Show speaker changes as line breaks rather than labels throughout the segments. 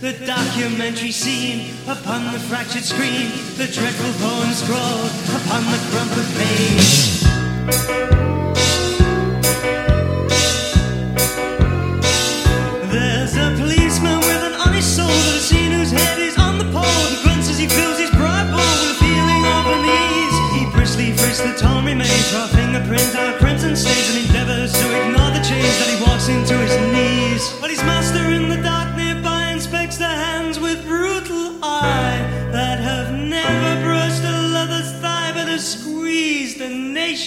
the documentary scene upon the fractured screen, the dreadful poem scrawled upon the crumpled page. There's a policeman with an honest soul that has seen whose head is on the pole. He grunts as he fills his pride bowl with a feeling of unease. He briskly frisks the torn remains, raw fingerprints, our crimson stains, and endeavors to ignore the change that he walks into his knees. But master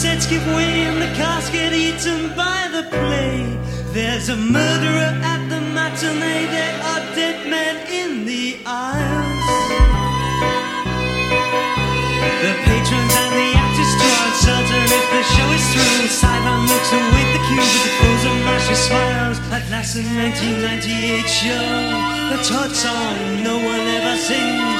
Sets give way and the cast get eaten by the play. There's a murderer at the matinee. There are dead men in the aisles. The patrons and the actors are uncertain if the show is through. Sideline looks await the cue with the frozen mashes smiles. At last, the 1998 show, the Todd song no one ever sings.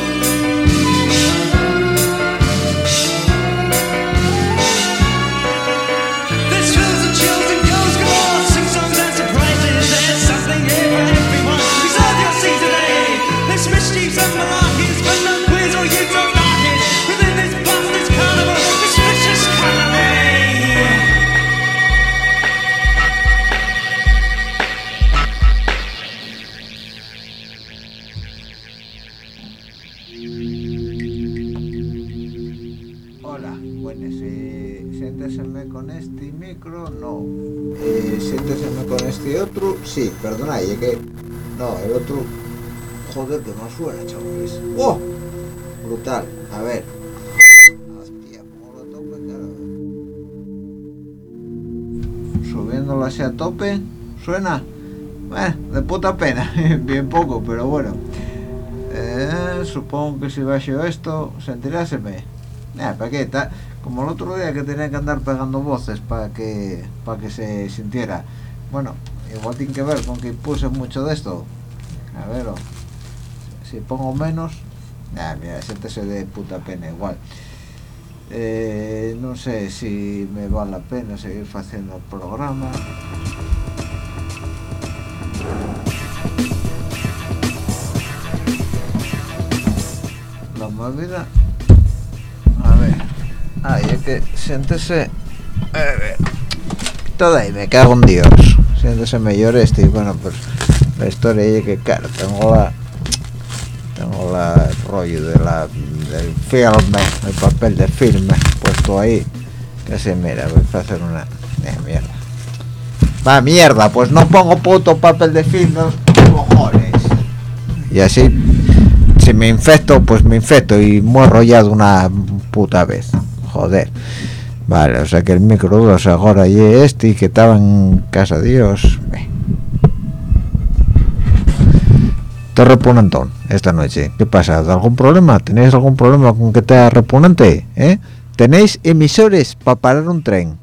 Que no suena, chavales. ¡Oh! Brutal. A ver. Hostia, ¿cómo lo? Claro. Subiéndolo así a tope. ¿Suena? Bueno, de puta pena. Bien poco, pero bueno. Eh, supongo que si bajo esto, sentiráseme. Eh, ¿para qué? Ta- como el otro día que tenía que andar pegando voces para que para que se sintiera. Bueno, igual tiene que ver con que puse mucho de esto. A ver, o- si pongo menos, ah, mira, siéntese de puta pena igual. Eh, no sé si me vale la pena seguir haciendo el programa. La movida a ver. Ay, es que siéntese. A ver. Todo ahí, me cago en Dios. Siéntese mejor este. Y bueno, pues la historia es que, claro, tengo la. Rollo de la, del filme, el papel de filme puesto ahí. Que se mira, voy a hacer una. Eh, mierda. Va, mierda, pues no pongo puto papel de filme, cojones. Y así si me infecto, pues me infecto y muero ya de una puta vez. Joder. Vale, o sea que el micro o ahora y este y que estaba en casa Dios. Te repugnantón esta noche qué pasa algún problema tenéis algún problema con que te repugnante eh tenéis emisores para parar un tren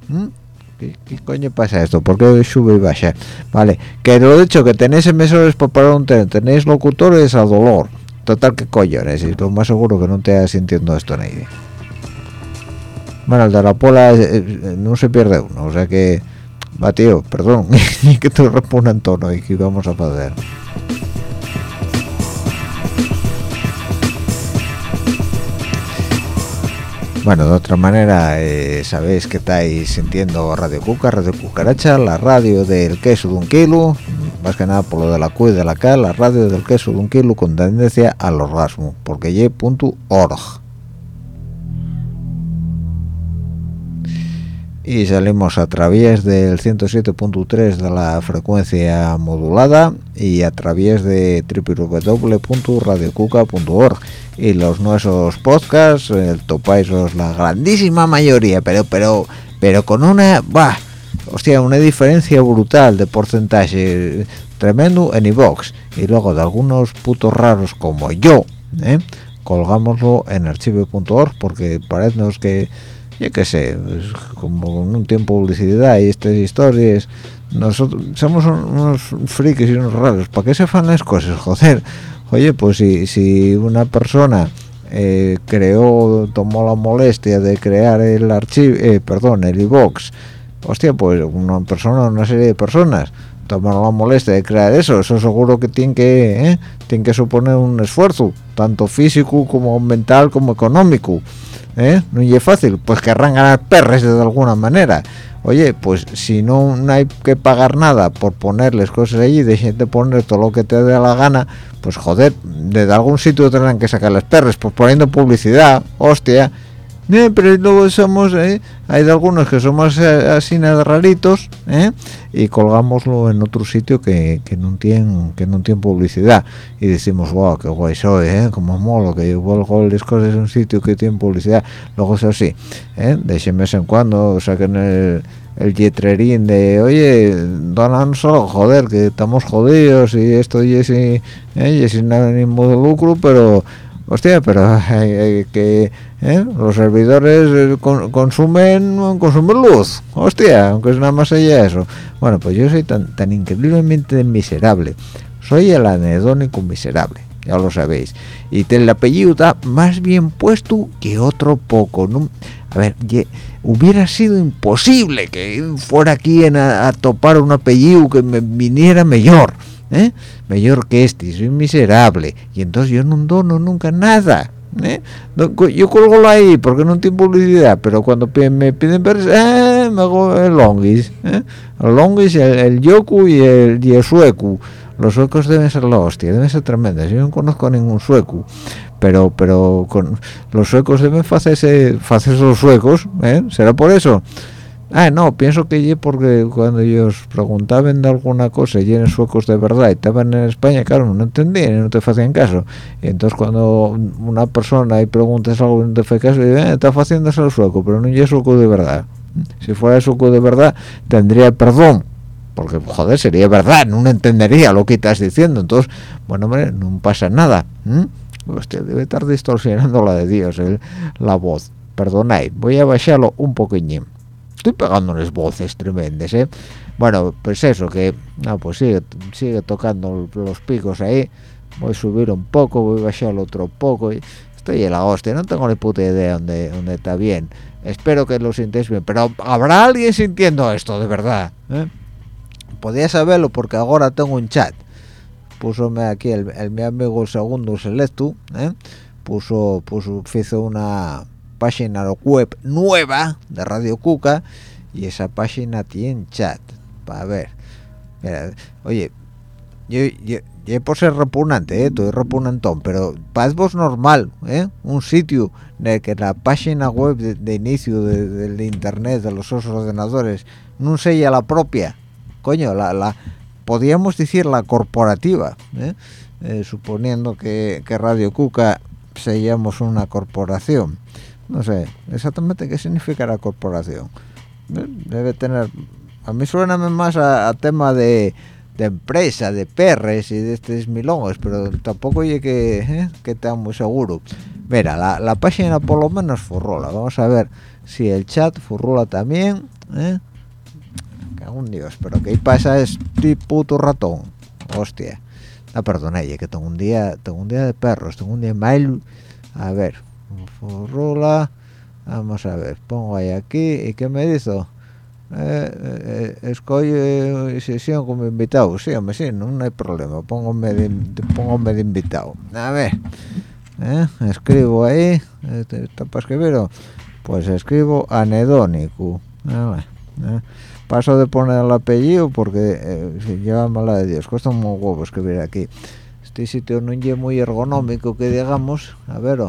¿Qué, coño pasa esto? ¿Por qué sube y baja? Vale, que lo dicho, que tenéis emisores para parar un tren, tenéis locutores a dolor. Total, que coñones, y lo más seguro que no te estás sintiendo esto nadie. Bueno, el de la pola eh, eh, no se pierde uno, o sea que... Va, tío, perdón, que te repunan tono y que vamos a hacer. Bueno, de otra manera, eh, sabéis que estáis sintiendo Radio Cuca, Radio Cucaracha, la radio del queso de un kilo, más que nada por lo de la Q y de la K, la radio del queso de un kilo con tendencia al orgasmo, porque y.org. y salimos a través del 107.3 de la frecuencia modulada y a través de www.radiocuca.org y los nuestros podcasts el topáis la grandísima mayoría pero pero pero con una bah, hostia una diferencia brutal de porcentaje tremendo en iVox y luego de algunos putos raros como yo ¿eh? colgámoslo en archivo.org porque parece que yo qué sé, pues, como en un tiempo publicidad y estas historias, nosotros somos unos frikis y unos raros, ¿para qué se fan las cosas? Joder, oye, pues si, si una persona eh, creó, tomó la molestia de crear el archivo, eh, perdón, el iBox, hostia, pues una persona, una serie de personas, tomaron la molestia de crear eso, eso seguro que tiene que, eh, tiene que suponer un esfuerzo, tanto físico como mental como económico. ¿eh? no es fácil pues querrán ganar perres de alguna manera oye pues si no, hay que pagar nada por ponerles cosas allí de poner todo lo que te dé la gana pues joder de algún sitio tendrán que sacar las perres pues poniendo publicidad hostia eh, pero luego somos eh, hay de algunos que somos eh, así raritos eh, y colgámoslo en otro sitio que, que no tiene que no tiene publicidad. Y decimos wow qué guay soy eh, como molo que yo vuelvo las cosas en un sitio que tiene publicidad luego es así eh, de vez en cuando saquen el el yetrerín de oye donan solo joder que estamos jodidos y esto y ese eh, sin ánimo de lucro pero hostia pero que ¿eh? los servidores eh, consumen consumen luz. Hostia aunque es nada más allá de eso. Bueno pues yo soy tan, tan increíblemente miserable. Soy el anedónico miserable ya lo sabéis. Y el apellido está más bien puesto que otro poco a ver hubiera sido imposible que fuera aquí a topar un apellido que me viniera mejor ¿eh? mejor que este soy miserable y entonces yo no dono nunca nada ¿eh? yo colgo ahí porque no tiene publicidad pero cuando me piden eh, me hago el longis ¿eh? el longis el, yoku y el, y el sueku los suecos deben ser la hostia deben ser tremendas yo no conozco a ningún sueco pero pero con los suecos deben hacerse hacerse los suecos ¿eh? será por eso Ah, no, pienso que porque cuando ellos preguntaban de alguna cosa y eran suecos de verdad y estaban en España, claro, no entendían y no te hacían caso. Y entonces cuando una persona y preguntas algo y no te hace caso, eh, está haciendo eso sueco, pero no es sueco de verdad. Si fuera sueco de verdad, tendría perdón, porque joder, sería verdad, no entendería lo que estás diciendo. Entonces, bueno, hombre, no pasa nada. Hostia, debe estar distorsionando la de Dios, la voz. Perdonad, voy a bajarlo un poquillín estoy pegándoles voces tremendas ¿eh? bueno pues eso que no pues sigue sigue tocando los picos ahí voy a subir un poco voy a bajar otro poco y estoy en la hostia no tengo ni puta idea dónde, dónde está bien espero que lo sintéis bien pero habrá alguien sintiendo esto de verdad ¿eh? podía saberlo porque ahora tengo un chat pusome aquí el, mi amigo segundo selecto ¿eh? puso puso hizo una página web nueva de Radio Cuca y esa página tiene chat para ver oye yo, por ser repugnante, ¿eh? estoy repugnantón, pero para vos normal, ¿eh? un sitio de que la página web de, inicio del internet de los ordenadores no sea la propia, coño, la, la podríamos decir la corporativa, ¿eh? Eh, suponiendo que, que Radio Cuca seamos una corporación no sé exactamente qué significa la corporación. Debe tener a mí suena más a, tema de, de empresa de perres y de estos milongos pero tampoco oye que ¿eh? que está muy seguro. Mira la, la, página por lo menos furrola. Vamos a ver si el chat furrola también ¿eh? dios pero qué pasa es tipo puto ratón. Hostia. Ah perdona que tengo un día tengo un día de perros tengo un día mail. A ver furrola vamos a ver pongo ahí aquí y qué me hizo eh, eh, escoge sesión como invitado. Sí hombre sí no, hay problema póngome de, de invitado. A ver eh, escribo ahí está para escribir pues escribo anedónico eh, paso de poner el apellido porque lleva mala de Dios cuesta un huevo escribir aquí. Este sitio no es muy ergonómico que digamos a ver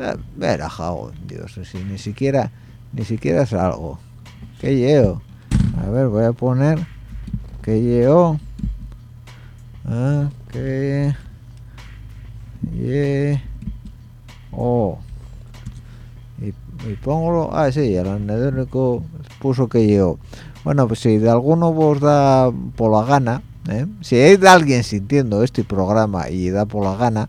oh. ver jao Dios ni siquiera ni siquiera es algo que llevo a ver voy a poner que llevo ah, que oh y, y pongo ah sí el anedónico puso que llevo bueno pues si de alguno vos da por la gana ¿eh? si hay de alguien sintiendo este programa y da por la gana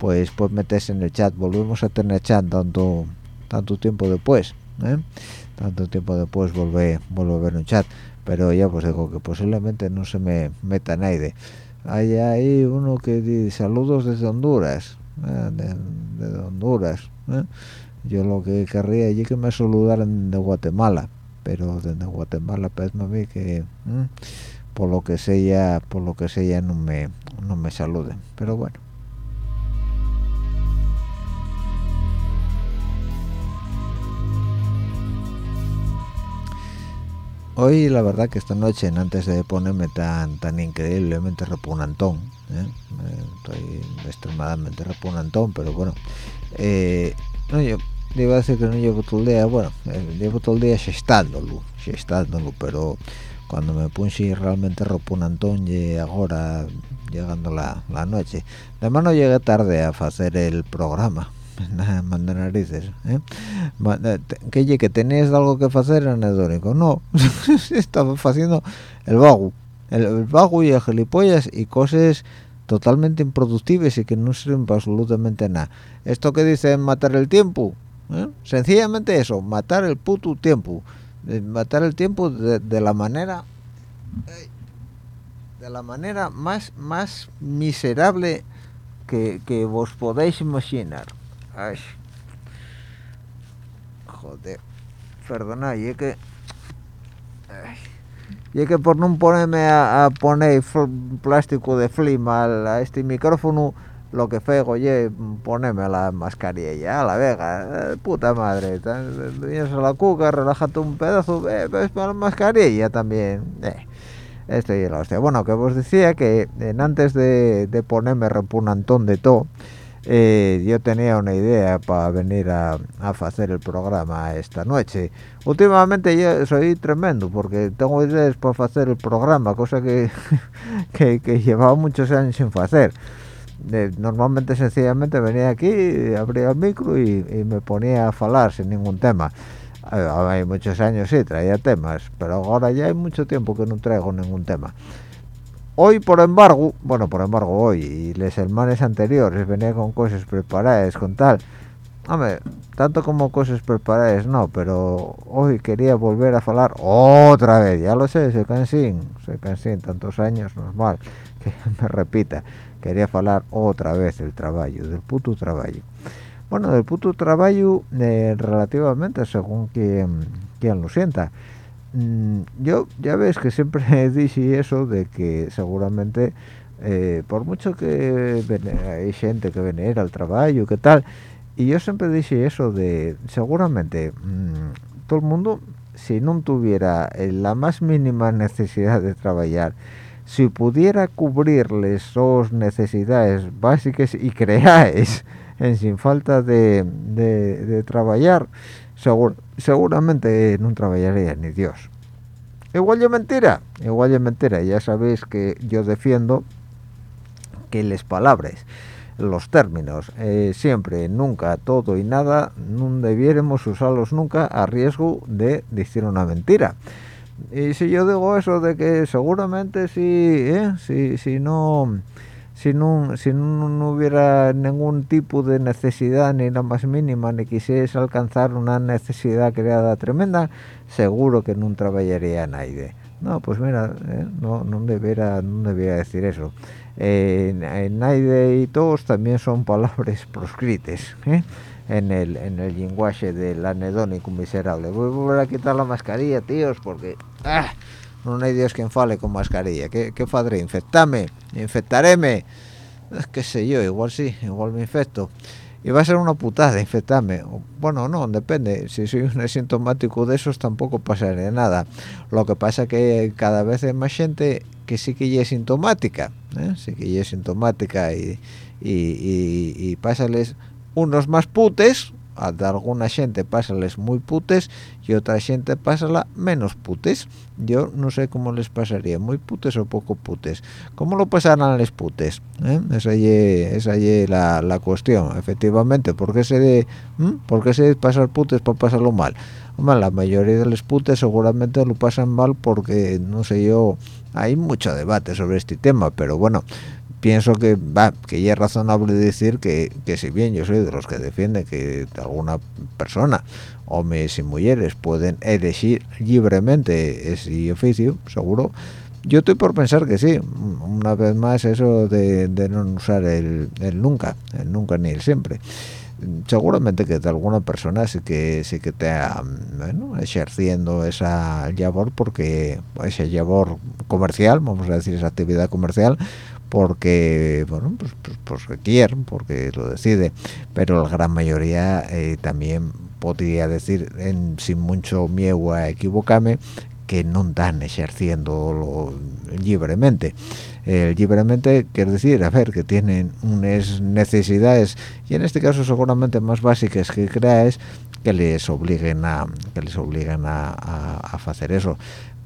pues pues metes en el chat. Volvemos a tener chat tanto tanto tiempo después ¿eh? tanto tiempo después volver a ver un chat. Pero ya pues digo que posiblemente no se me meta nadie. Hay ahí uno que dice saludos desde Honduras eh, de, Honduras eh. yo lo que querría allí que me saludaran de Guatemala pero desde Guatemala pues me vi que por lo que sea por lo que sea no me no me saluden. Pero bueno hoy la verdad que esta noche antes de ponerme tan tan increíblemente repugnantón ¿eh? estoy extremadamente repugnantón pero bueno. Eh, no yo iba a decir que no llevo todo el día. Bueno eh, llevo todo el día gestándolo gestándolo pero cuando me puse realmente repugnantón y ahora llegando la, la noche. Además no llegué tarde a hacer el programa nada manda narices ¿eh? eh que que tenéis algo que hacer el no estaba haciendo el vago el, vago y el gilipollas y cosas totalmente improductivas y que no sirven para absolutamente nada. Esto que dicen matar el tiempo ¿eh? sencillamente eso matar el puto tiempo. Matar el tiempo de, la manera de la manera más más miserable que, que vos podéis imaginar Ay. Joder. Perdona, y es que... Y es que por no ponerme a, poner plástico de film a, este micrófono, lo que fego oye, ponerme la mascarilla, a la vega, eh, puta madre, vienes a la cuca, relájate un pedazo, eh, ves para la mascarilla también, eh. Esto y la hostia. Bueno, que os decía que antes de, de ponerme repugnantón de todo, eh, yo tenía una idea para venir a, hacer el programa esta noche. Últimamente yo soy tremendo porque tengo ideas para hacer el programa, cosa que, que, llevaba muchos años sin hacer. Eh, normalmente sencillamente venía aquí, abría el micro y, me ponía a hablar sin ningún tema. hay muchos años sí traía temas, pero ahora ya hay mucho tiempo que no traigo ningún tema. Hoy, por embargo, bueno, por embargo, hoy y les hermanos anteriores venía con cosas preparadas, con tal. Hombre, tanto como cosas preparadas, no, pero hoy quería volver a hablar otra vez, ya lo sé, se cansín, se cansín, tantos años, normal, que me repita. Quería hablar otra vez del trabajo, del puto trabajo. Bueno, del puto trabajo eh, relativamente según quien, quien lo sienta Mm, yo ya ves que siempre dije eso de que seguramente eh, por mucho que hay gente que venera al trabajo que tal y yo siempre dije eso de seguramente mm, todo el mundo si no tuviera eh, la más mínima necesidad de trabajar si pudiera cubrirles sus necesidades básicas y creáis en sin falta de, de, de trabajar seguramente no trabajaría ni Dios. Igual yo mentira, igual yo mentira. Ya sabéis que yo defiendo que las palabras, los términos, eh, siempre, nunca, todo y nada, no debiéramos usarlos nunca a riesgo de decir una mentira. y si yo digo eso de que seguramente si ¿eh? si, si no si no, si no, hubiera ningún tipo de necesidad ni la más mínima ni quisiese alcanzar una necesidad creada tremenda seguro que no trabajaría nadie no pues mira ¿eh? no no debiera no debiera decir eso eh, nadie y todos también son palabras proscritas ¿eh? en el en el lenguaje del anedónico miserable voy a volver a quitar la mascarilla tíos porque ah, no hay Dios quien fale con mascarilla. ¿qué, qué padre? infectame infectaréme qué sé yo igual sí igual me infecto. Y va a ser una putada infectarme. Bueno no depende. Si soy un asintomático de esos tampoco pasaría nada. Lo que pasa que cada vez hay más gente que sí que ya es sintomática ¿eh? sí que ya es sintomática y, y, y, y pásales unos más putes a de alguna gente pásales muy putes y otra gente pásala menos putes. Yo no sé cómo les pasaría muy putes o poco putes. Cómo lo pasarán les putes ¿Eh? esa es ahí la, la, cuestión efectivamente. ¿por qué se de ¿por qué se pasar putes para pasarlo mal la mayoría de los putes seguramente lo pasan mal porque no sé yo hay mucho debate sobre este tema pero bueno pienso que va que ya es razonable decir que, que si bien yo soy de los que defienden que alguna persona hombres y mujeres pueden elegir libremente ese oficio seguro yo estoy por pensar que sí. Una vez más eso de, no usar el, el, nunca el nunca ni el siempre. Seguramente que de alguna persona sí que sí que te bueno, ejerciendo esa labor porque esa labor comercial vamos a decir esa actividad comercial porque bueno pues, pues, pues quieren porque lo decide. Pero la gran mayoría eh, también podría decir en, sin mucho miedo a equivocarme que no están ejerciendo libremente. Eh, libremente quiere decir a ver que tienen unas necesidades y en este caso seguramente más básicas que creáis que les obliguen a que les obliguen a, a hacer eso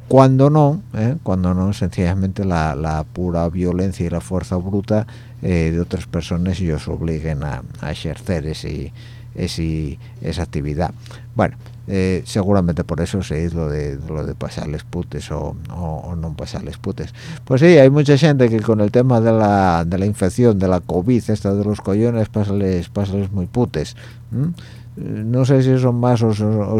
cuando no, ¿eh? cuando no, sencillamente la, pura violencia y la fuerza bruta eh, de otras personas y os obliguen a, a ejercer ese, esa actividad. Bueno, eh, seguramente por eso se hizo lo de, lo de pasarles putes o, no pasarles putes. Pues sí, hay mucha gente que con el tema de la, de la infección, de la COVID, esta de los collones, pasarles muy putes no sé si son más o,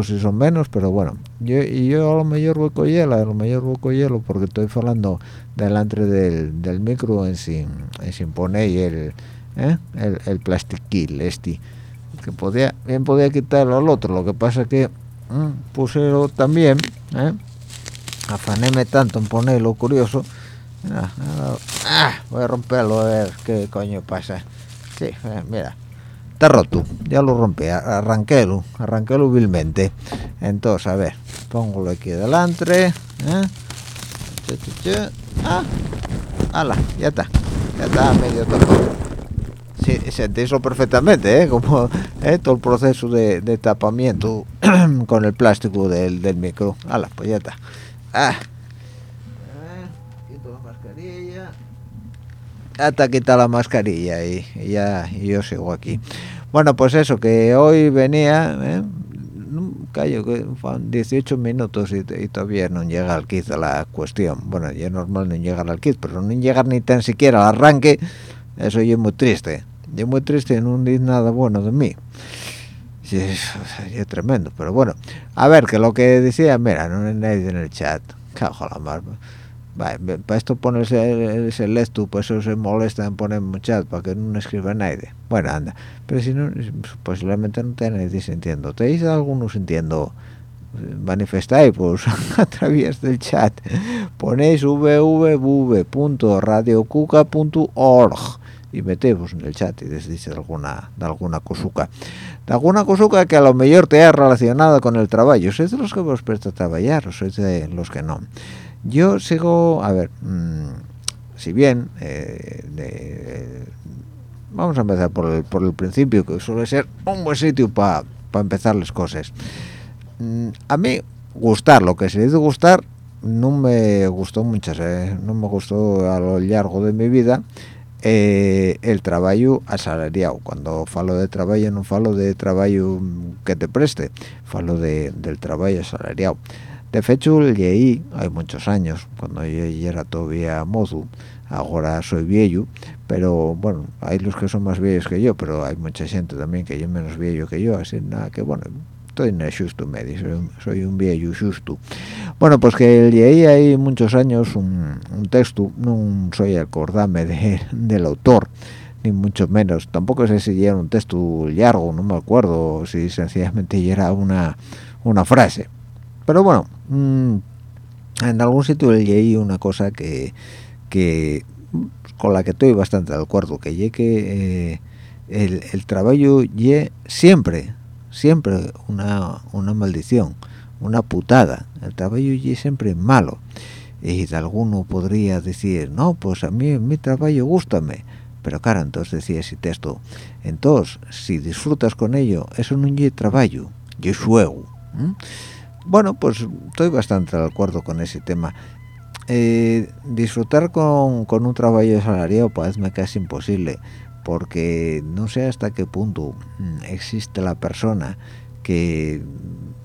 si son menos pero bueno. Yo y yo a lo mejor voy con hielo a lo mejor voy con hielo porque estoy hablando delante del, del micro en sin, en sin poner el, ¿eh? el, el plastiquil este que podía bien podía quitarlo al otro. Lo que pasa que puse también ¿eh? afanéme tanto en ponerlo curioso. Ah, ah, voy a romperlo a ver qué coño pasa. Sí, eh, mira está roto ya lo rompí arranquélo arranquélo vilmente entonces a ver pongo aquí delante ¿eh? ah ala ya está ya está medio tapado sí, eso perfectamente ¿eh? como ¿eh? todo el proceso de, de tapamiento con el plástico del, del micro ala pues ya está ah hasta quitar la mascarilla y, y ya y yo sigo aquí. Bueno pues eso que hoy venía ¿eh? callo que van 18 minutos y, y, todavía no llega al kit a la cuestión. Bueno ya normal no llegar al kit pero no llegar ni tan siquiera al arranque. Eso yo muy triste yo muy triste no dice nada bueno de mí. Sí, es, tremendo pero bueno. A ver que lo que decía mira no hay nadie en el chat. Cajo la mar. Vale, para esto ponerse ese lecto, pues eso se molesta en poner chat para que no escriba nadie. Bueno, anda. Pero si no, posiblemente no te nadie sintiendo. ¿Tenéis alguno sintiendo? manifestáis pues a través del chat ponéis www.radiocuca.org y metéis en el chat y decís de alguna de alguna cosuca de alguna cosuca que a lo mejor te ha relacionado con el trabajo sois de los que vos presta a trabajar o sois de los que no yo sigo, a ver, mmm, si bien, eh, vamos a empezar por el, por el principio, que suele ser un buen sitio para pa empezar las cosas. Mm, a mí, gustar, lo que se dice gustar, no me gustó mucho, eh, no me gustó a lo largo de mi vida eh, el trabajo asalariado. Cuando falo de trabajo, no falo de trabajo que te preste, falo de, del trabajo asalariado de hecho leí hay muchos años cuando yo era todavía mozo ahora soy viejo pero bueno hay los que son más viejos que yo pero hay mucha gente también que es menos viejo que yo así nada que bueno estoy en el justo medio soy, un viejo justo. Bueno pues que leí ahí muchos años un, texto no soy acordarme de, del autor ni mucho menos tampoco sé si era un texto largo no me acuerdo si sencillamente era una una frase pero bueno mm, en algún sitio leí una cosa que que con la que estoy bastante de acuerdo que llegue que eh, el, el, trabajo ye siempre siempre una, una maldición una putada. El trabajo ye siempre malo. Y de alguno podría decir no pues a mí mi trabajo gustame pero claro entonces decía ese texto entonces si disfrutas con ello eso no es trabajo es juego bueno pues estoy bastante de acuerdo con ese tema. Eh, disfrutar con, con, un trabajo salariado parece que es imposible porque no sé hasta qué punto mm, existe la persona que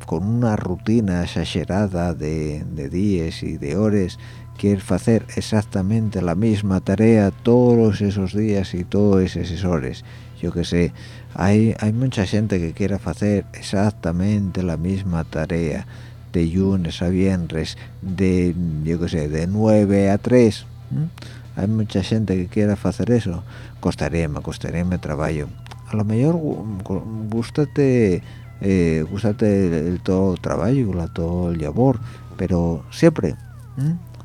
con una rutina exagerada de, de días y de horas quiere hacer exactamente la misma tarea todos esos días y todos esos horas. Yo que sé hay, hay mucha gente que quiere hacer exactamente la misma tarea de lunes a viernes de yo que sé de 9 a 3 hay mucha gente que quiera hacer eso. Costaréme costaréme trabajo. A lo mejor gustate eh, gustate el, todo el trabajo todo el labor pero siempre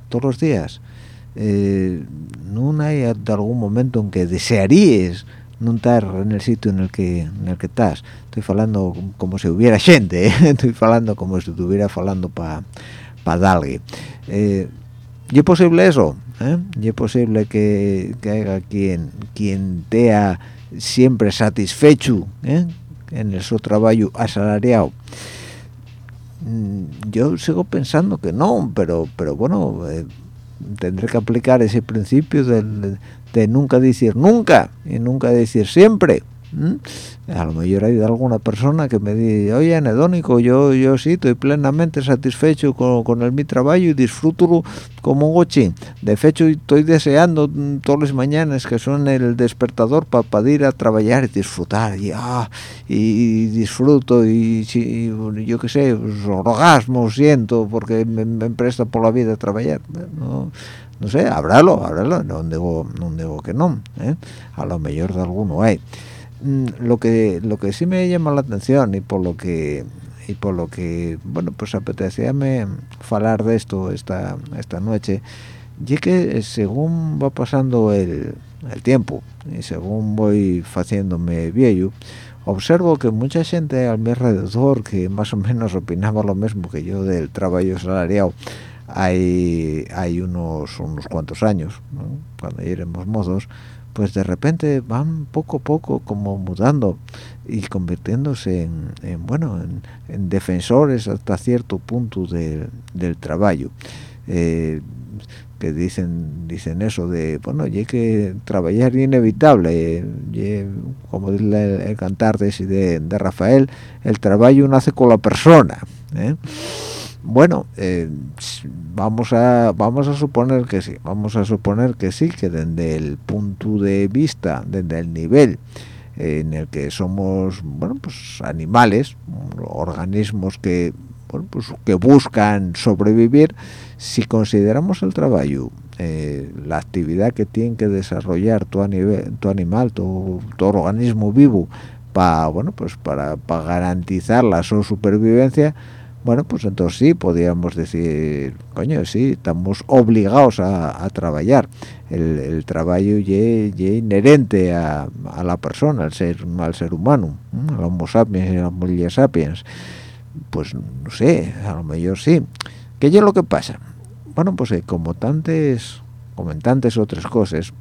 todos los días. Eh, no hay algún momento en que desearías no estar en el sitio en el que en el que estás estoy hablando como si hubiera gente ¿eh? estoy hablando como si estuviera hablando para para alguien eh, ¿y es posible eso? ¿Eh? ¿y es posible que, que haya quien quien te siempre satisfecho ¿eh? en el su trabajo asalariado mm, yo sigo pensando que no pero pero bueno tendré que aplicar ese principio del, de nunca decir nunca y nunca decir siempre a lo mejor hay alguna persona que me dice oye anedónico yo yo sí estoy plenamente satisfecho con, el mi trabajo y disfruto como un gochín de hecho estoy deseando todas las mañanas que son el despertador para ir a trabajar y disfrutar y, ah, y, disfruto y, yo qué sé pues, orgasmo siento porque me, me presta por la vida trabajar no no sé, habrálo, habrálo, no digo, no digo que no, ¿eh? a lo mejor de alguno hay. Mm, lo que lo que sí me llama la atención y por lo que y por lo que bueno pues apetecíame hablar de esto esta esta noche y que según va pasando el, el tiempo y según voy haciéndome viejo observo que mucha gente a mi alrededor que más o menos opinaba lo mismo que yo del trabajo salariado hay, hay unos, unos cuantos años, cuando iremos modos, pues de repente van poco a poco como mudando y convirtiéndose en, bueno en, defensores hasta cierto punto del trabajo eh, que dicen dicen eso de bueno y que trabajar inevitable como dice el, cantar de, de, Rafael el trabajo nace con la persona ¿eh? Bueno eh, vamos a vamos a suponer que sí vamos a suponer que sí que desde el punto de vista desde el nivel en el que somos bueno pues animales organismos que bueno, pues que buscan sobrevivir si consideramos el trabajo eh, la actividad que tiene que desarrollar tu, tu animal tu, tu organismo vivo para bueno pues para, para garantizar la su supervivencia bueno, pues entonces sí, podríamos decir, coño, sí, estamos obligados a, trabajar. El, trabajo es inherente a, la persona, al ser, al ser humano, al homo sapiens y a la sapiens. Pues no sé, a lo mejor sí. ¿Qué es lo que pasa? Bueno, pues eh, como tantas, como otras cosas,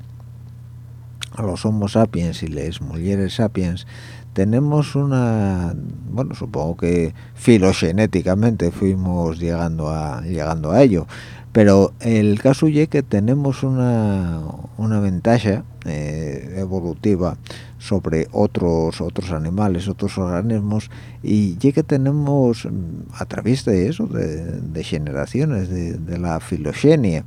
a los homo sapiens y las mujeres sapiens tenemos una bueno supongo que filogenéticamente fuimos llegando a llegando a ello. Pero el caso es que tenemos una, una ventaja eh, evolutiva sobre otros otros animales otros organismos y ya que tenemos mm, a través de eso de, generaciones de, la filogenia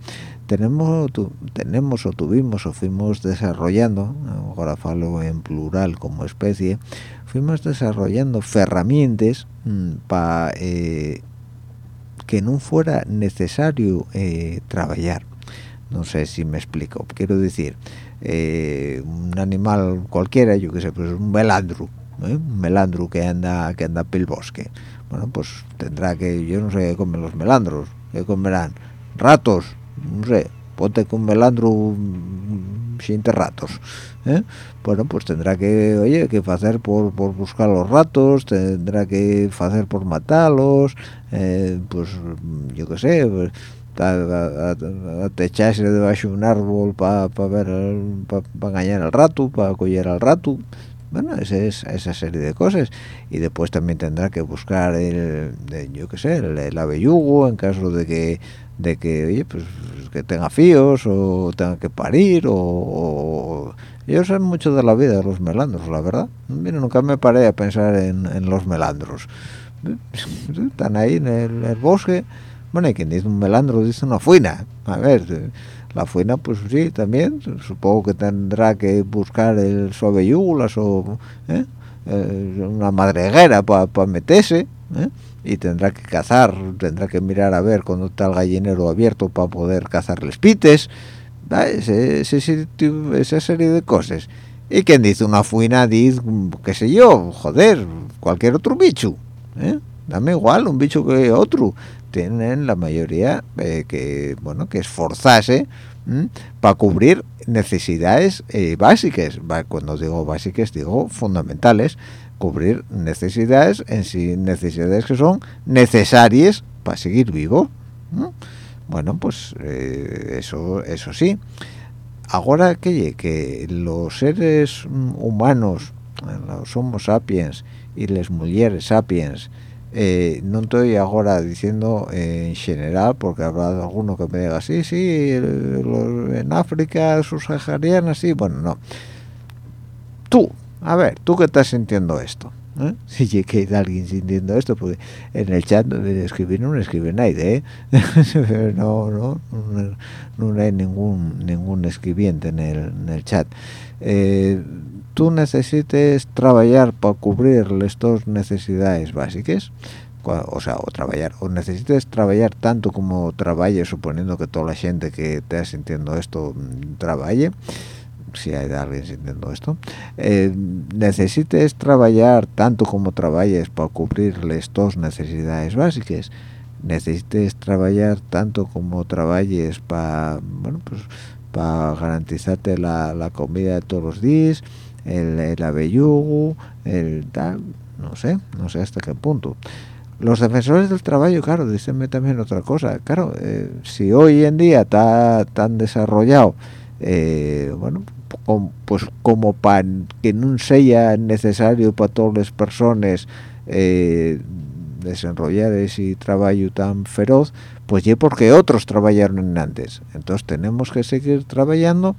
tenemos tenemos o tuvimos o fuimos desarrollando ahora falo en plural como especie fuimos desarrollando herramientas mm, para eh, que no fuera necesario eh, trabajar. No sé si me explico. Quiero decir eh, un animal cualquiera yo que sé pues un melandro ¿eh? un melandro que anda que anda por el bosque. Bueno pues tendrá que yo no sé qué comen los melandros qué comerán. Ratos no sé ponte con mm, sin ratos bueno pues tendrá que oye que hacer por, por buscar los ratos tendrá que hacer por matarlos eh, pues yo qué sé pues, a, techarse debajo de un árbol para ver para engañar al rato para coger al rato bueno esa es esa serie de cosas. Y después también tendrá que buscar el, yo qué sé el, el, abellugo en caso de que de que oye pues que tenga fíos o tenga que parir o, yo sé mucho de la vida de los melandros la verdad. Nunca me paré a pensar en, en los melandros. Están ahí en el, bosque bueno y quien dice un melandro dice una fuina a ver la fuina pues sí también supongo que tendrá que buscar el suaveyulas o ¿eh? Eh, una madreguera para meterse ¿eh? y tendrá que cazar tendrá que mirar a ver cuando está el gallinero abierto para poder cazar les pites ese, esa serie de cosas y quien dice una fuina dice qué sé yo joder cualquier otro bicho ¿eh? dame igual un bicho que otro tienen la mayoría eh, que bueno que esforzarse para cubrir necesidades eh, básicas. Cuando digo básicas digo fundamentales. Cubrir necesidades en sí necesidades que son necesarias para seguir vivo bueno pues eso eso sí. Ahora que que los seres humanos los homo sapiens y las mujeres sapiens eh, no estoy ahora diciendo en general porque habrá alguno que me diga sí sí en África subsahariana sí bueno no tú a ver tú que estás sintiendo esto ¿Eh? si llega que alguien sintiendo esto porque en el chat de escribir no escribe nadie ¿eh? no, no no hay ningún ningún escribiente en el, en el chat eh, tú necesites trabajar para cubrir estas necesidades básicas. O sea, o trabajar, o necesites trabajar tanto como trabajes, suponiendo que toda la gente que esté sintiendo esto mm, trabaje, si hay alguien sintiendo esto, eh, necesites trabajar tanto como trabajes para cubrir estas necesidades básicas, necesites trabajar tanto como trabajes para, bueno, pues, para garantizarte la, la comida de todos los días, el, el abellugo, el tal, no sé, no sé hasta qué punto. Los defensores del trabajo, claro, dicenme también otra cosa, claro, eh, si hoy en día está tan desarrollado, eh, bueno, pues como para que no sea necesario para todas las personas eh, desarrollar ese trabajo tan feroz, pues ya porque otros trabajaron antes. Entonces tenemos que seguir trabajando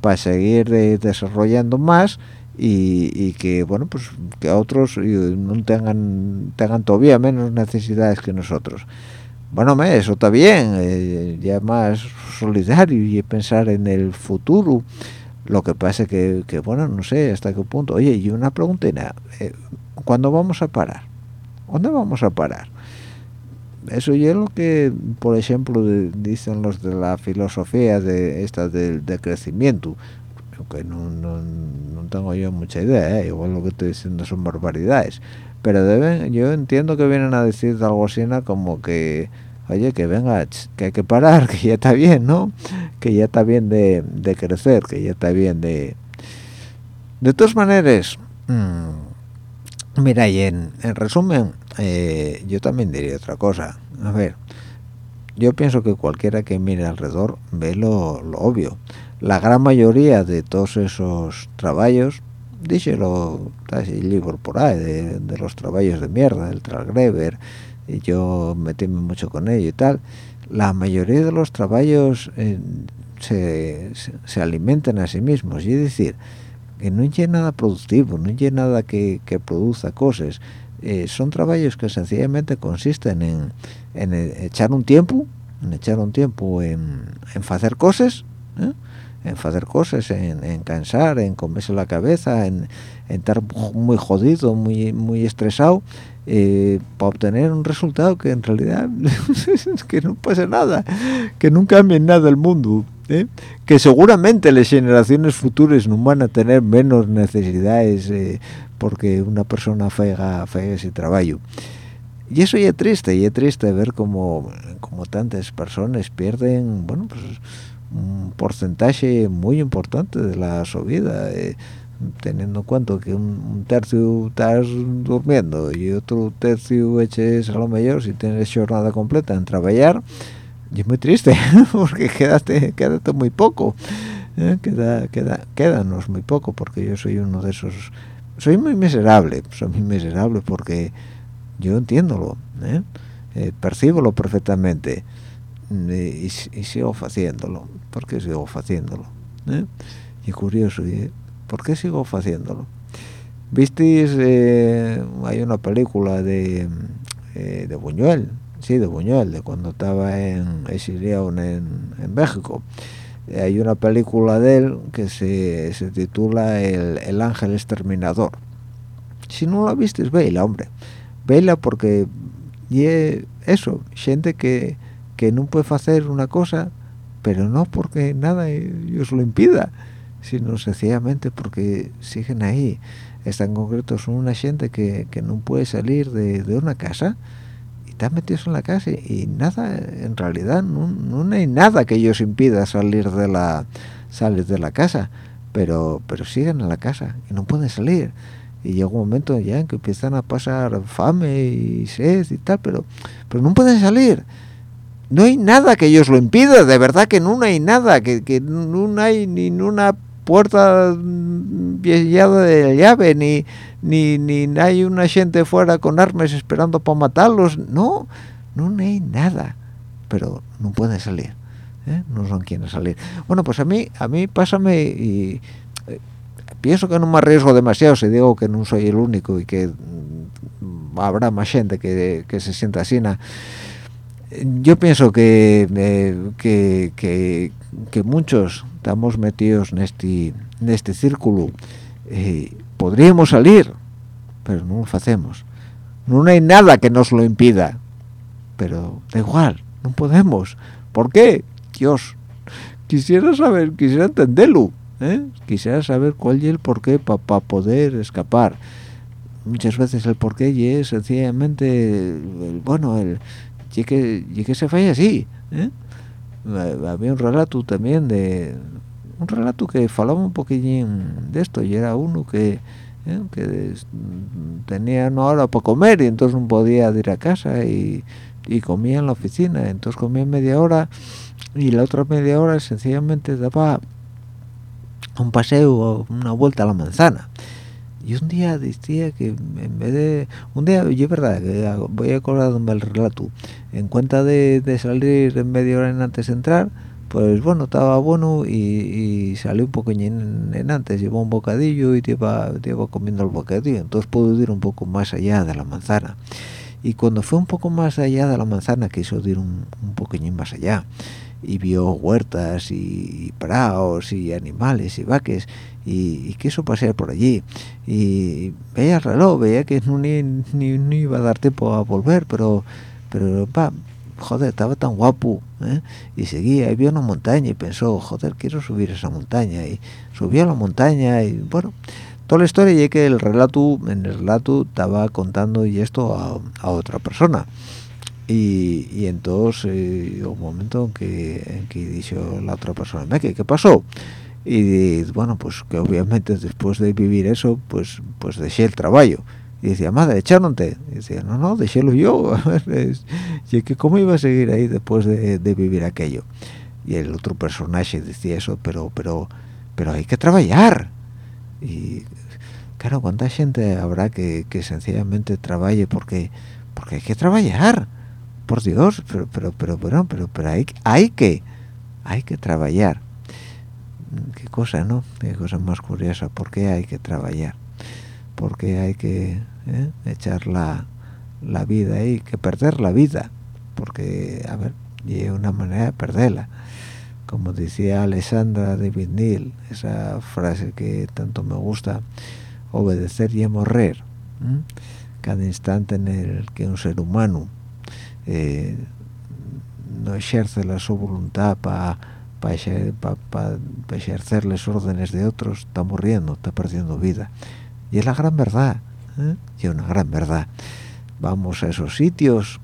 para seguir eh, desarrollando más y, que bueno pues que otros no tengan tengan todavía menos necesidades que nosotros bueno me eso está bien eh, ya más solidario y pensar en el futuro lo que pasa que, que bueno no sé hasta qué punto oye y una pregunta eh, ¿cuándo vamos a parar? ¿Dónde vamos a parar? eso es lo que por ejemplo dicen los de la filosofía de esta del de crecimiento que no, no, no, tengo yo mucha idea ¿eh? igual lo que estoy diciendo son barbaridades pero yo entiendo que vienen a decir algo así como que oye que venga que hay que parar que ya está bien no que ya está bien de, de crecer que ya está bien de de todas maneras mmm, mira y en, en resumen eh, yo también diría otra cosa. A ver yo pienso que cualquiera que mire alrededor ve lo, obvio. La gran mayoría de todos esos trabajos díselo está el libro por ahí de, los trabajos de mierda del Tralgrever y yo metíme mucho con ello y tal la mayoría de los trabajos eh, se, se, alimentan a sí mismos. Y es decir que no hay nada productivo no hay nada que, que produzca cosas eh, son trabajos que sencillamente consisten en, en, echar un tiempo en echar un tiempo en, en hacer cosas ¿eh? En hacer cosas en, en, cansar en comerse la cabeza en, estar muy jodido muy muy estresado eh, para obtener un resultado que en realidad que no pase nada que no cambie nada el mundo ¿eh? que seguramente las generaciones futuras no van a tener menos necesidades eh, porque una persona fega, ese trabajo y eso ya es triste y es triste ver como, como tantas personas pierden bueno pues un porcentaje muy importante de la su vida teniendo en cuenta que un, tercio estás durmiendo y otro tercio eches a lo mejor si tienes jornada completa en trabajar y es muy triste porque quedaste quédate muy poco ¿eh? queda queda quédanos muy poco porque yo soy uno de esos soy muy miserable soy muy miserable porque yo entiendo ¿eh? eh, percibo perfectamente y, sigo haciéndolo porque sigo haciéndolo ¿eh? y curioso ¿eh? ¿por qué sigo haciéndolo? ¿Visteis? Eh, hay una película de, eh, de Buñuel, sí, de Buñuel, de cuando estaba en exiliado en, en México. Eh, hay una película de él que se, se titula el, el, Ángel Exterminador. Si no la visteis, veila, hombre. Veila porque y eso, gente que, que no puede hacer una cosa, pero no porque nada os lo impida sino sencillamente porque siguen ahí. Están concretos son una gente que, que no puede salir de, de, una casa y están metidos en la casa y nada, en realidad no, no, hay nada que ellos impida salir de la salir de la casa, pero pero siguen en la casa y no pueden salir. Y llega un momento ya en que empiezan a pasar fame y sed y tal, pero pero no pueden salir no hay nada que ellos lo impida, de verdad que no hay nada, que, que no hay ni una puerta viejada de llave ni, ni, ni hay una gente fuera con armas esperando para matarlos. No no hay nada. Pero no pueden salir ¿eh? no son quienes salir. Bueno pues a mí a mí pásame y eh, pienso que no me arriesgo demasiado si digo que no soy el único y que mm, habrá más gente que, que se sienta así yo pienso que, eh, que, que, que muchos estamos metidos en este en este círculo. Eh, podríamos salir pero no lo hacemos. No hay nada que nos lo impida pero da igual no podemos. ¿por qué? Dios. Quisiera saber quisiera entenderlo ¿eh? quisiera saber cuál es el porqué para poder escapar. Muchas veces el porqué y es sencillamente bueno el y que, y que se falla así ¿eh? había un relato también de un relato que falaba un poquillín de esto y era uno que eh, que tenía una hora para comer y entonces no podía ir a casa y, y comía en la oficina. Entonces comía media hora y la otra media hora sencillamente daba un paseo una vuelta a la manzana y un día decía que en vez de un día yo es verdad que voy a acordarme el relato en cuenta de, de salir en media hora en antes de entrar pues bueno estaba bueno y, y salí un poco en, antes llevó un bocadillo y te iba, comiendo el bocadillo entonces pude ir un poco más allá de la manzana y cuando fue un poco más allá de la manzana quiso ir un, un más allá. Y vio huertas y prados y animales y vaques y, quiso pasear por allí. Y veía el reloj veía que no ni, iba a dar tiempo a volver pero pero va joder, estaba tan guapo, ¿eh? y seguía, y vio una montaña y pensó, joder, quiero subir esa montaña, y subió a la montaña, y bueno, toda la historia y que el relato, en el relato estaba contando y esto a, otra persona, y, y entonces eh, un momento en que, en que dijo la otra persona, ¿qué, qué pasó? Y bueno, pues que obviamente después de vivir eso, pues pues dejé el trabajo y decía, madre, echándote. Y decía, no, no, déjelo yo. y que cómo iba a seguir ahí después de, vivir aquello. Y el otro personaje decía eso, pero, pero, pero hay que trabajar. Y claro cuánta gente habrá que, que sencillamente trabaje porque porque hay que trabajar. Por Dios pero pero pero pero pero, pero hay, hay que hay que trabajar. Qué cosa no qué cosa más curiosa. Por qué hay que trabajar por qué hay que eh, echar la, la vida ahí que perder la vida. Porque a ver y una manera de perderla como decía Alessandra de Vinil esa frase que tanto me gusta obedecer y morrer cada instante en el que un ser humano eh, no ejerce la su voluntad para ejercer las órdenes de otros está muriendo está perdiendo vida. Y es la gran verdad ¿eh? y una gran verdad. Vamos a esos sitios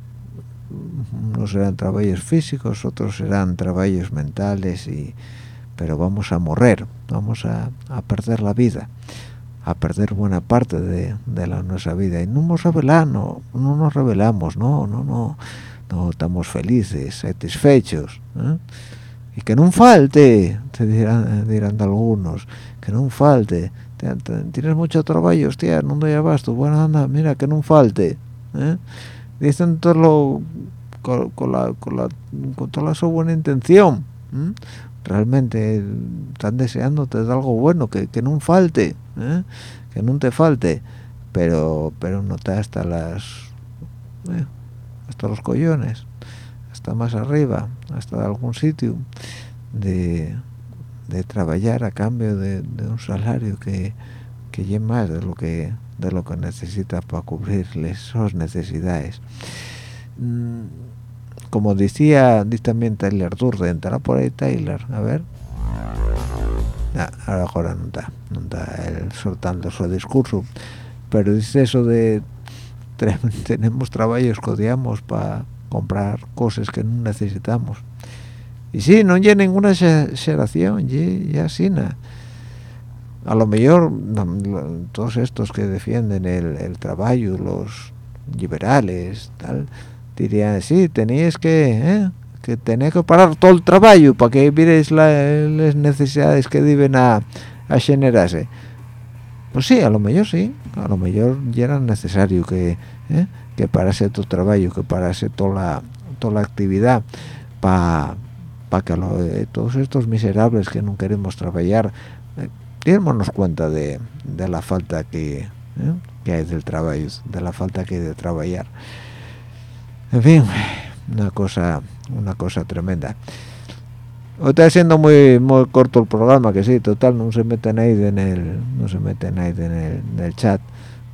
unos serán trabajos físicos otros serán trabajos mentales y pero vamos a morir vamos a, a perder la vida a perder buena parte de, de, la nuestra vida y no nos revelamos no nos revelamos no no no no estamos felices satisfechos ¿eh? y que no falte te dirán, dirán algunos que no falte tienes mucho trabajo hostia no doy abasto bueno anda mira que no falte ¿eh? Dicen todo lo con, la, con, la, con toda su buena intención ¿eh? realmente están deseándote algo bueno que, que no falte ¿eh? que no te falte pero pero no te hasta las eh, hasta los collones hasta más arriba hasta algún sitio de, de trabajar a cambio de, un salario que que más de lo que de lo que necesita para cubrirles sus necesidades. Mm, como decía dice también Tyler Durden estará por ahí Tyler a ver. Ahora, ahora no está no está él soltando su discurso. Pero dice eso de tenemos trabajos que odiamos para comprar cosas que no necesitamos y sí, no hay ninguna exageración ya sí nada a lo mejor todos estos que defienden el, el trabajo los liberales tal dirían sí tenéis que ¿eh? que tenéis que parar todo el trabajo para que miréis las necesidades que deben a, a generarse pues sí a lo mejor sí a lo mejor ya era necesario que ¿eh? que parase tu trabajo que parase toda la toda la actividad para para que eh, todos estos miserables que no queremos trabajar démonos cuenta de, de, la falta que, ¿eh? que hay del trabajo de la falta que hay de trabajar. En fin una cosa una cosa tremenda. Está siendo muy muy corto el programa que sí total no se meten ahí en el no se meten ahí en el, en el chat.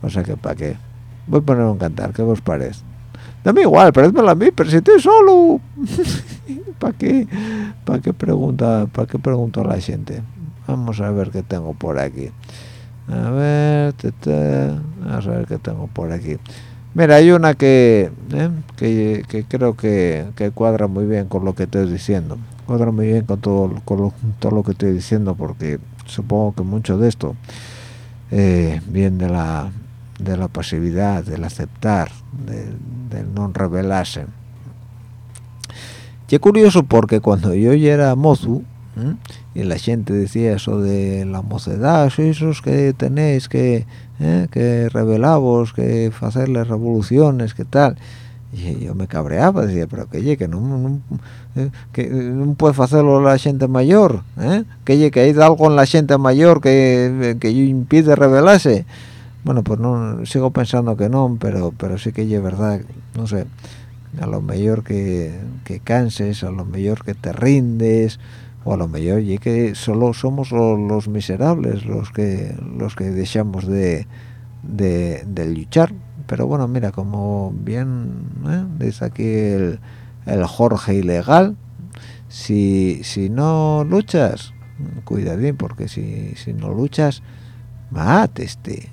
O sea que para qué voy a poner un cantar qué os parece dame igual parécmelo a mí pero si estoy solo. Para qué para qué pregunta para qué pregunto a la gente vamos a ver qué tengo por aquí a ver vamos a ver qué tengo por aquí Mira, hay una que, ¿eh? que, que, creo que, que, cuadra muy bien con lo que estoy diciendo. Cuadra muy bien con todo, con lo, todo lo que estoy diciendo porque supongo que mucho de esto eh, viene de la, de la pasividad, del aceptar, de, del no revelarse. Y curioso porque cuando yo ya era mozo, ¿eh? y la gente decía eso de la mocedad, esos que tenéis que ¿eh? que revelamos, que hacerles revoluciones, que tal. Y yo me cabreaba, decía, pero que que no, no, eh, que no puede hacerlo la gente mayor, ¿eh? que que hay algo en la gente mayor que, que impide revelarse. Bueno, pues no sigo pensando que no, pero pero sí que es verdad, no sé, a lo mejor que, que canses, a lo mejor que te rindes, o a lo mejor y que solo somos los, miserables los que los que dejamos de, de, luchar pero bueno mira como bien ¿eh? dice aquí el, Jorge ilegal si, si no luchas cuidadín porque si, si no luchas mateste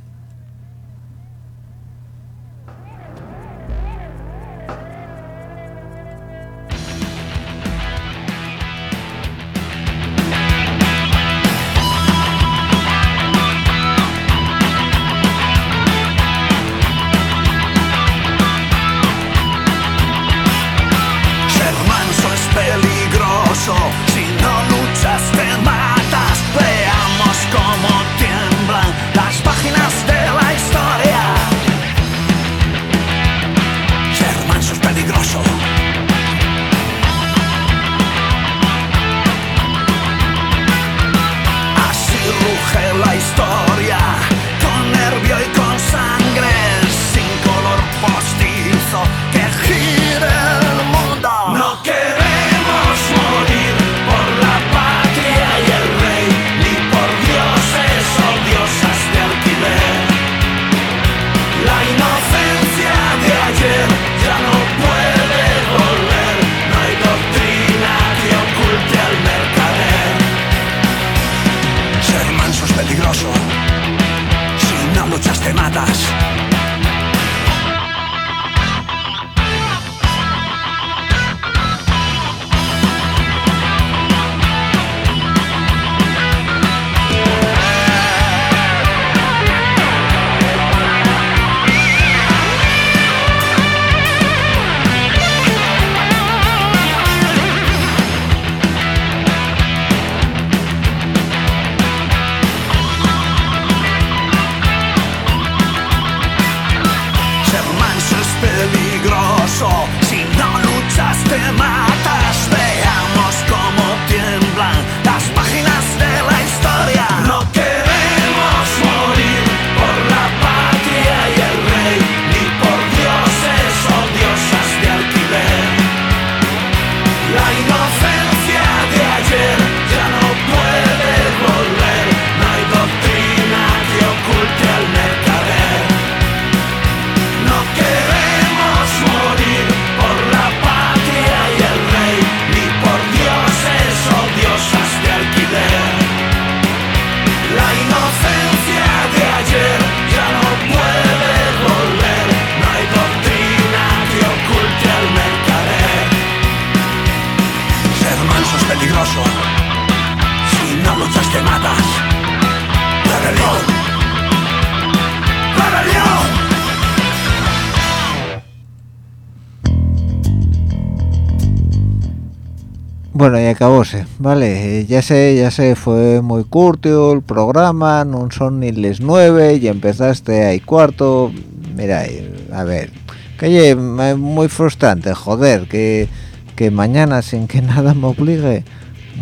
Bueno, y acabóse, vale, eh, ya sé, ya sé, fue muy curto el programa, no son ni les nueve y empezaste ahí cuarto, mira, eh, a ver, que es muy frustrante, joder, que, que mañana sin que nada me obligue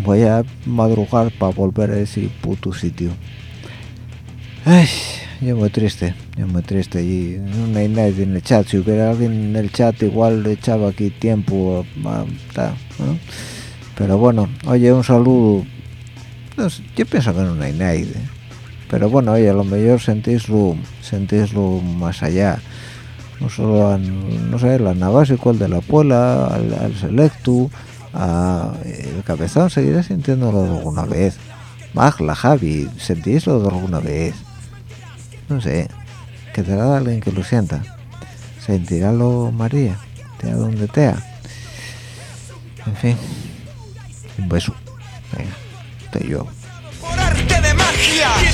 voy a madrugar para volver a ese puto sitio. Ay, yo muy triste, yo muy triste y no hay nadie en el chat, si hubiera alguien en el chat igual le echaba aquí tiempo, a. pero bueno oye un saludo. Yo pienso que no hay nadie. Pero bueno oye a lo mejor sentíslo sentíslo más allá. No solo a, no sé la cual de la puela al, al selectu a, el cabezón seguirá sintiéndolo alguna vez la Javi sentíslo alguna vez no sé que te da alguien que lo sienta. Sentiralo María te donde tea en fin un beso. Venga, te yo.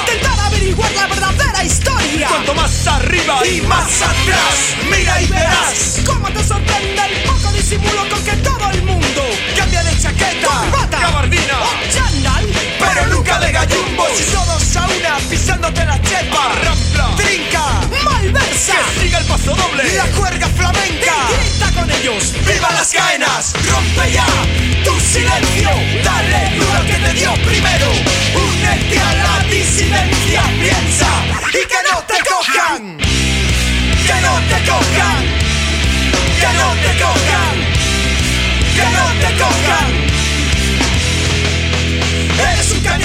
intentar averiguar la verdadera historia. Cuanto más arriba y más atrás mira y verás cómo te sorprende el poco disimulo con que todo el mundo cambia de chaqueta corbata gabardina. o chandal pero nunca de gallumbos. y todos a una pisándote la chepa. Rampla. Trinca. Malversa. Que siga el paso doble. La cuerda flamenca. Y grita con ellos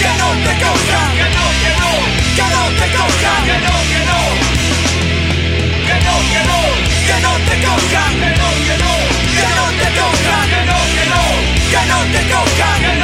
que no te cojan, que no, que no, que no te cojan, que no, que no, que no, que no, que no te cojan, que no, que no, que no te cojan, que no, que no, que no te cojan.